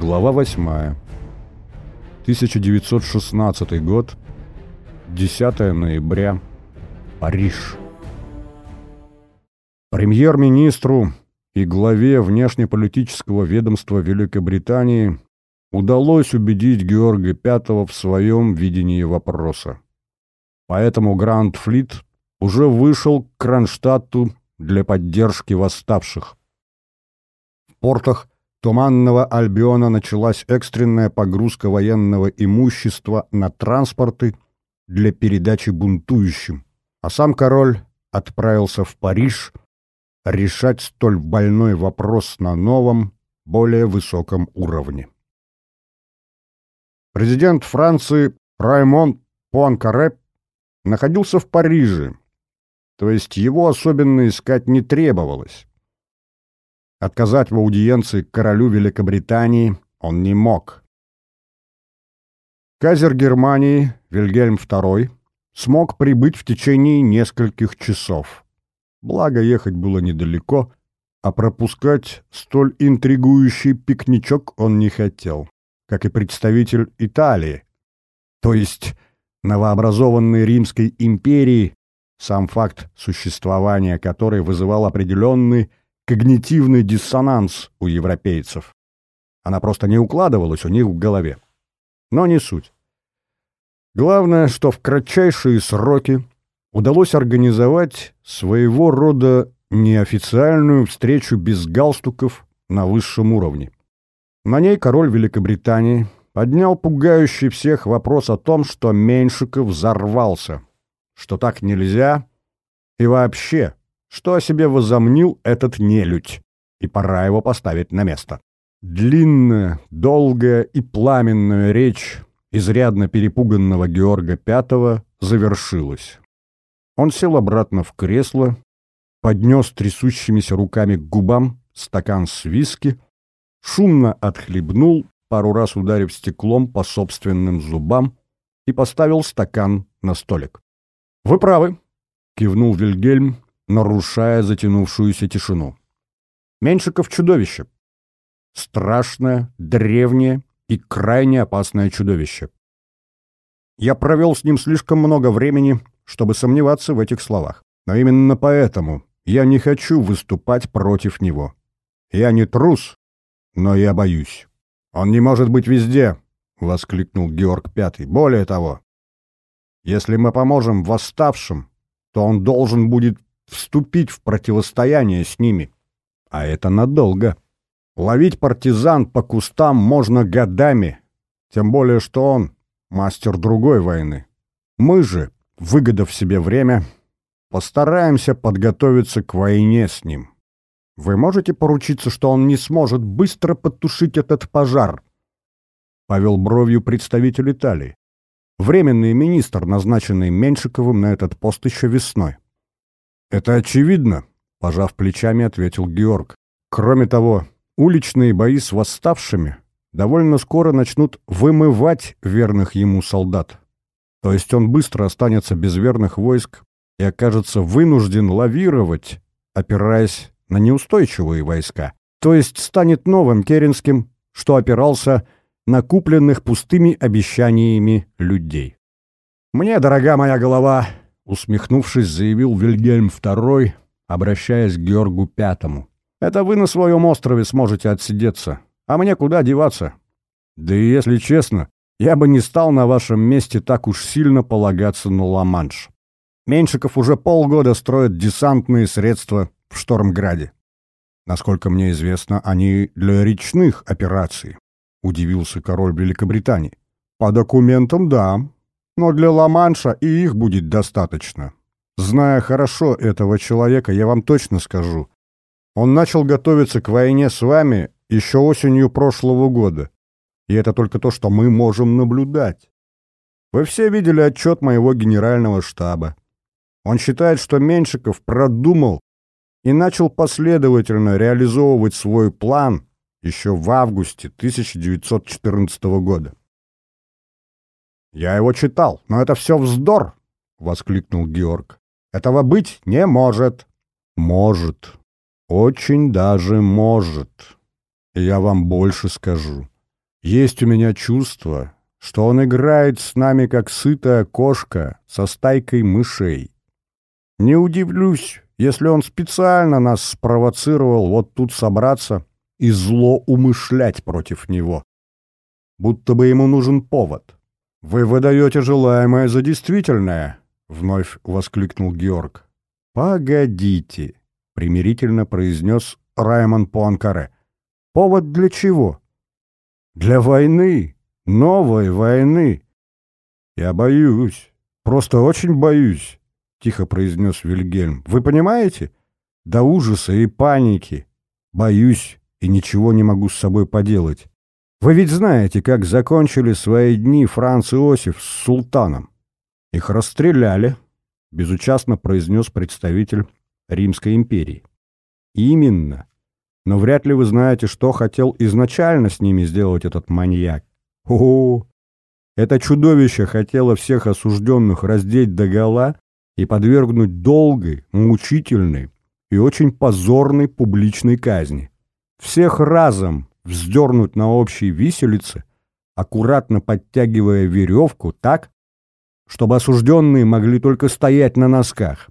Глава 8. 1916 год. 10 ноября. Париж. Премьер-министру и главе внешнеполитического ведомства Великобритании удалось убедить Георга V в своем видении вопроса. Поэтому Гранд-флит уже вышел к Кронштадту для поддержки восставших. В портах Туманного Альбиона началась экстренная погрузка военного имущества на транспорты для передачи бунтующим, а сам король отправился в Париж решать столь больной вопрос на новом, более высоком уровне. Президент Франции Раймон Пуанкаре находился в Париже, то есть его особенно искать не требовалось. Отказать в аудиенции королю Великобритании он не мог. Казер Германии Вильгельм II смог прибыть в течение нескольких часов. Благо ехать было недалеко, а пропускать столь интригующий пикничок он не хотел, как и представитель Италии, то есть новообразованной Римской империи, сам факт существования которой вызывал определенный когнитивный диссонанс у европейцев. Она просто не укладывалась у них в голове. Но не суть. Главное, что в кратчайшие сроки удалось организовать своего рода неофициальную встречу без галстуков на высшем уровне. На ней король Великобритании поднял пугающий всех вопрос о том, что Меньшиков взорвался, что так нельзя и вообще что о себе возомнил этот нелюдь, и пора его поставить на место. Длинная, долгая и пламенная речь изрядно перепуганного Георга V завершилась. Он сел обратно в кресло, поднес трясущимися руками к губам стакан с виски, шумно отхлебнул, пару раз ударив стеклом по собственным зубам, и поставил стакан на столик. «Вы правы», — кивнул Вильгельм, нарушая затянувшуюся тишину. Меньшиков чудовище. Страшное, древнее и крайне опасное чудовище. Я провел с ним слишком много времени, чтобы сомневаться в этих словах. Но именно поэтому я не хочу выступать против него. Я не трус, но я боюсь. Он не может быть везде, — воскликнул Георг Пятый. Более того, если мы поможем восставшим, то он должен будет вступить в противостояние с ними. А это надолго. Ловить партизан по кустам можно годами, тем более что он мастер другой войны. Мы же, выгодав себе время, постараемся подготовиться к войне с ним. Вы можете поручиться, что он не сможет быстро потушить этот пожар? Повел бровью представитель Италии. Временный министр, назначенный Меньшиковым на этот пост еще весной. «Это очевидно», — пожав плечами, ответил Георг. «Кроме того, уличные бои с восставшими довольно скоро начнут вымывать верных ему солдат. То есть он быстро останется без верных войск и окажется вынужден лавировать, опираясь на неустойчивые войска. То есть станет новым Керенским, что опирался на купленных пустыми обещаниями людей. «Мне, дорога моя голова, усмехнувшись, заявил Вильгельм II, обращаясь к Георгу Пятому. «Это вы на своем острове сможете отсидеться. А мне куда деваться? Да и если честно, я бы не стал на вашем месте так уж сильно полагаться на Ла-Манш. Меньшиков уже полгода строит десантные средства в Штормграде. Насколько мне известно, они для речных операций», — удивился король Великобритании. «По документам, да, но для Ла-Манша и их будет достаточно. Зная хорошо этого человека, я вам точно скажу. Он начал готовиться к войне с вами еще осенью прошлого года. И это только то, что мы можем наблюдать. Вы все видели отчет моего генерального штаба. Он считает, что Меньшиков продумал и начал последовательно реализовывать свой план еще в августе 1914 года. «Я его читал, но это все вздор!» — воскликнул Георг. «Этого быть не может!» «Может. Очень даже может. И я вам больше скажу. Есть у меня чувство, что он играет с нами, как сытая кошка со стайкой мышей. Не удивлюсь, если он специально нас спровоцировал вот тут собраться и зло умышлять против него. Будто бы ему нужен повод. «Вы выдаете желаемое за действительное», — вновь воскликнул Георг. «Погодите», — примирительно произнес Раймон Пуанкаре. «Повод для чего?» «Для войны, новой войны». «Я боюсь, просто очень боюсь», — тихо произнес Вильгельм. «Вы понимаете? До ужаса и паники. Боюсь и ничего не могу с собой поделать. Вы ведь знаете, как закончили свои дни Франц Иосиф с султаном. Их расстреляли, безучастно произнес представитель Римской империи. Именно. Но вряд ли вы знаете, что хотел изначально с ними сделать этот маньяк. О, это чудовище хотело всех осужденных раздеть догола и подвергнуть долгой, мучительной и очень позорной публичной казни. Всех разом вздернуть на общей виселице, аккуратно подтягивая веревку так, чтобы осужденные могли только стоять на носках.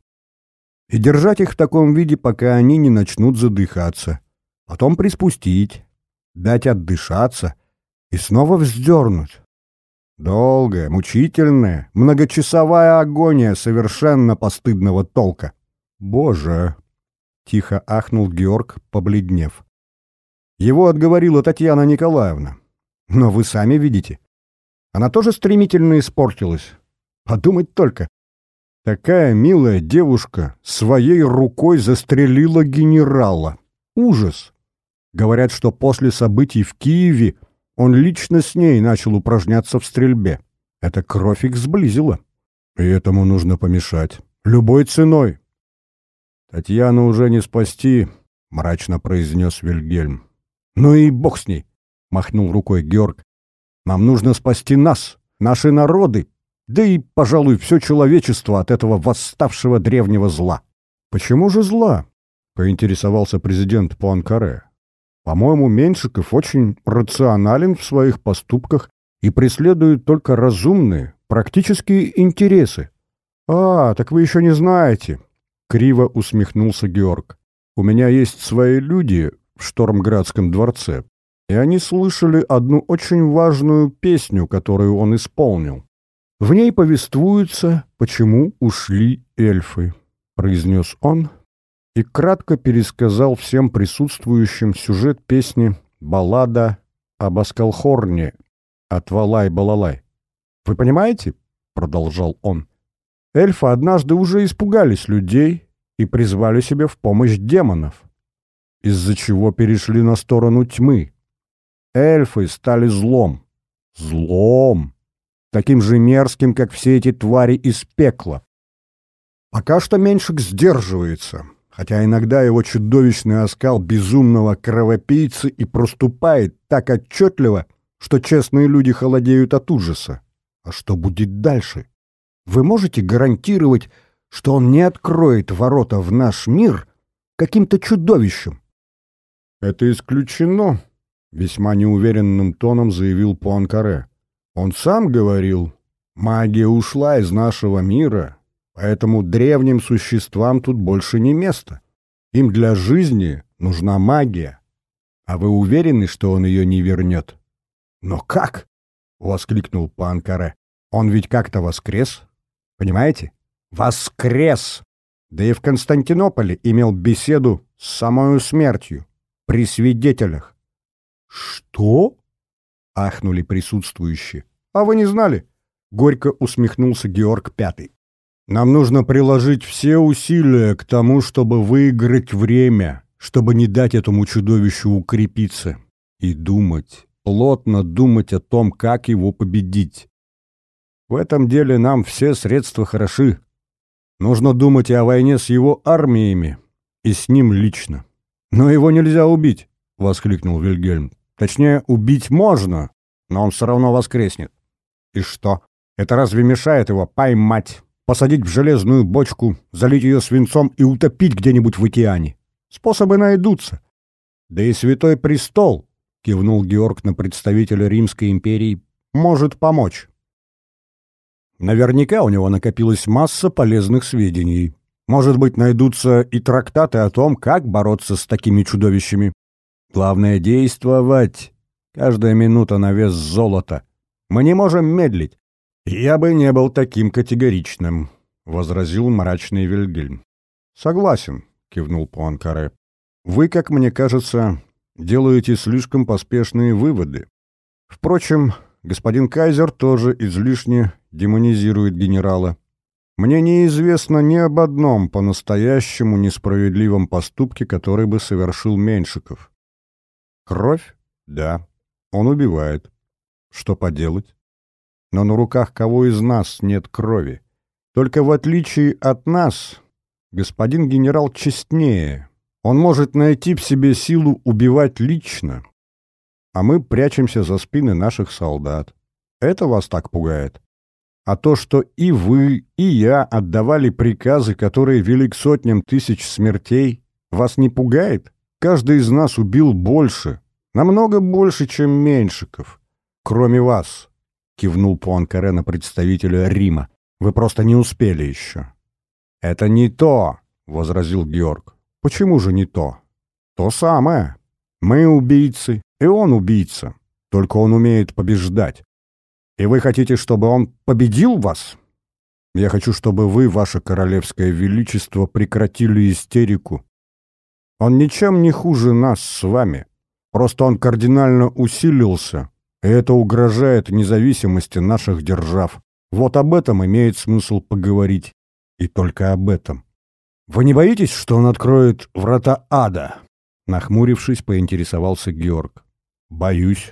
И держать их в таком виде, пока они не начнут задыхаться. Потом приспустить, дать отдышаться и снова вздернуть. Долгая, мучительная, многочасовая агония совершенно постыдного толка. «Боже!» — тихо ахнул Георг, побледнев. Его отговорила Татьяна Николаевна. Но вы сами видите. Она тоже стремительно испортилась. Подумать только. Такая милая девушка своей рукой застрелила генерала. Ужас. Говорят, что после событий в Киеве он лично с ней начал упражняться в стрельбе. Это кровь их сблизила. И этому нужно помешать. Любой ценой. Татьяну уже не спасти, мрачно произнес Вильгельм. Ну и бог с ней, махнул рукой Георг. Нам нужно спасти нас, наши народы, да и, пожалуй, все человечество от этого восставшего древнего зла. Почему же зла? поинтересовался президент Пуанкаре. По-моему, Меньшиков очень рационален в своих поступках и преследует только разумные, практические интересы. А, так вы еще не знаете, криво усмехнулся Георг. У меня есть свои люди в Штормградском дворце, и они слышали одну очень важную песню, которую он исполнил. В ней повествуется, почему ушли эльфы, произнес он и кратко пересказал всем присутствующим сюжет песни «Баллада об Аскалхорне» от Валай-Балалай. «Вы понимаете?» — продолжал он. «Эльфы однажды уже испугались людей и призвали себе в помощь демонов из-за чего перешли на сторону тьмы. Эльфы стали злом. Злом! Таким же мерзким, как все эти твари из пекла. Пока что Меньшик сдерживается, хотя иногда его чудовищный оскал безумного кровопийцы и проступает так отчетливо, что честные люди холодеют от ужаса. А что будет дальше? Вы можете гарантировать, что он не откроет ворота в наш мир каким-то чудовищем? «Это исключено», — весьма неуверенным тоном заявил Пуанкаре. «Он сам говорил, магия ушла из нашего мира, поэтому древним существам тут больше не место. Им для жизни нужна магия. А вы уверены, что он ее не вернет?» «Но как?» — воскликнул Пуанкаре. «Он ведь как-то воскрес, понимаете? Воскрес! Да и в Константинополе имел беседу с самой смертью при свидетелях. Что? ахнули присутствующие. А вы не знали? Горько усмехнулся Георг Пятый. Нам нужно приложить все усилия к тому, чтобы выиграть время, чтобы не дать этому чудовищу укрепиться. И думать, плотно думать о том, как его победить. В этом деле нам все средства хороши. Нужно думать и о войне с его армиями, и с ним лично. «Но его нельзя убить!» — воскликнул Вильгельм. «Точнее, убить можно, но он все равно воскреснет». «И что? Это разве мешает его поймать, посадить в железную бочку, залить ее свинцом и утопить где-нибудь в океане? Способы найдутся. Да и Святой Престол, кивнул Георг на представителя Римской империи, может помочь. Наверняка у него накопилась масса полезных сведений. Может быть, найдутся и трактаты о том, как бороться с такими чудовищами. Главное — действовать. Каждая минута на вес золота. Мы не можем медлить. Я бы не был таким категоричным, — возразил мрачный Вильгельм. Согласен, — кивнул Пуанкаре. Вы, как мне кажется, делаете слишком поспешные выводы. Впрочем, господин Кайзер тоже излишне демонизирует генерала. Мне неизвестно ни об одном по-настоящему несправедливом поступке, который бы совершил Меньшиков. Кровь? Да. Он убивает. Что поделать? Но на руках кого из нас нет крови? Только в отличие от нас, господин генерал честнее. Он может найти в себе силу убивать лично, а мы прячемся за спины наших солдат. Это вас так пугает? А то, что и вы, и я отдавали приказы, которые вели к сотням тысяч смертей, вас не пугает? Каждый из нас убил больше, намного больше, чем Меньшиков. Кроме вас, — кивнул Пуанкаре на представителя Рима. Вы просто не успели еще. Это не то, — возразил Георг. Почему же не то? То самое. Мы убийцы, и он убийца. Только он умеет побеждать. И вы хотите, чтобы он победил вас? Я хочу, чтобы вы, ваше королевское величество, прекратили истерику. Он ничем не хуже нас с вами. Просто он кардинально усилился, и это угрожает независимости наших держав. Вот об этом имеет смысл поговорить. И только об этом. Вы не боитесь, что он откроет врата ада? Нахмурившись, поинтересовался Георг. Боюсь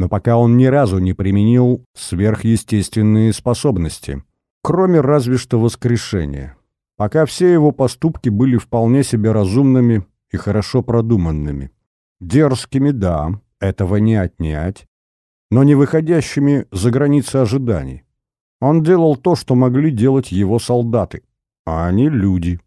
но пока он ни разу не применил сверхъестественные способности, кроме разве что воскрешения. Пока все его поступки были вполне себе разумными и хорошо продуманными. Дерзкими, да, этого не отнять, но не выходящими за границы ожиданий. Он делал то, что могли делать его солдаты, а они люди,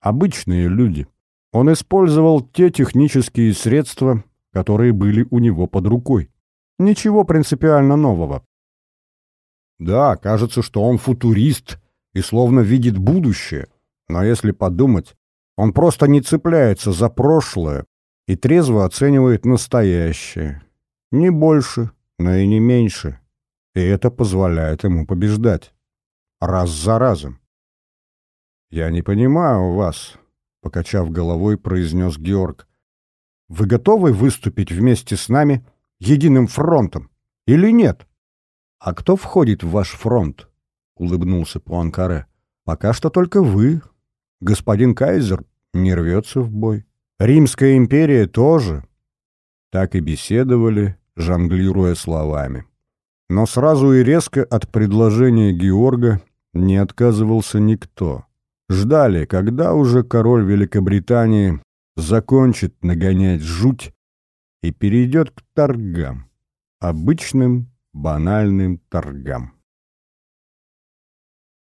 обычные люди. Он использовал те технические средства, которые были у него под рукой. Ничего принципиально нового. Да, кажется, что он футурист и словно видит будущее, но если подумать, он просто не цепляется за прошлое и трезво оценивает настоящее. Не больше, но и не меньше. И это позволяет ему побеждать. Раз за разом. «Я не понимаю вас», — покачав головой, произнес Георг. «Вы готовы выступить вместе с нами?» Единым фронтом? Или нет? — А кто входит в ваш фронт? — улыбнулся Пуанкаре. — Пока что только вы. Господин Кайзер не рвется в бой. Римская империя тоже. Так и беседовали, жонглируя словами. Но сразу и резко от предложения Георга не отказывался никто. Ждали, когда уже король Великобритании закончит нагонять жуть и перейдет к торгам, обычным банальным торгам.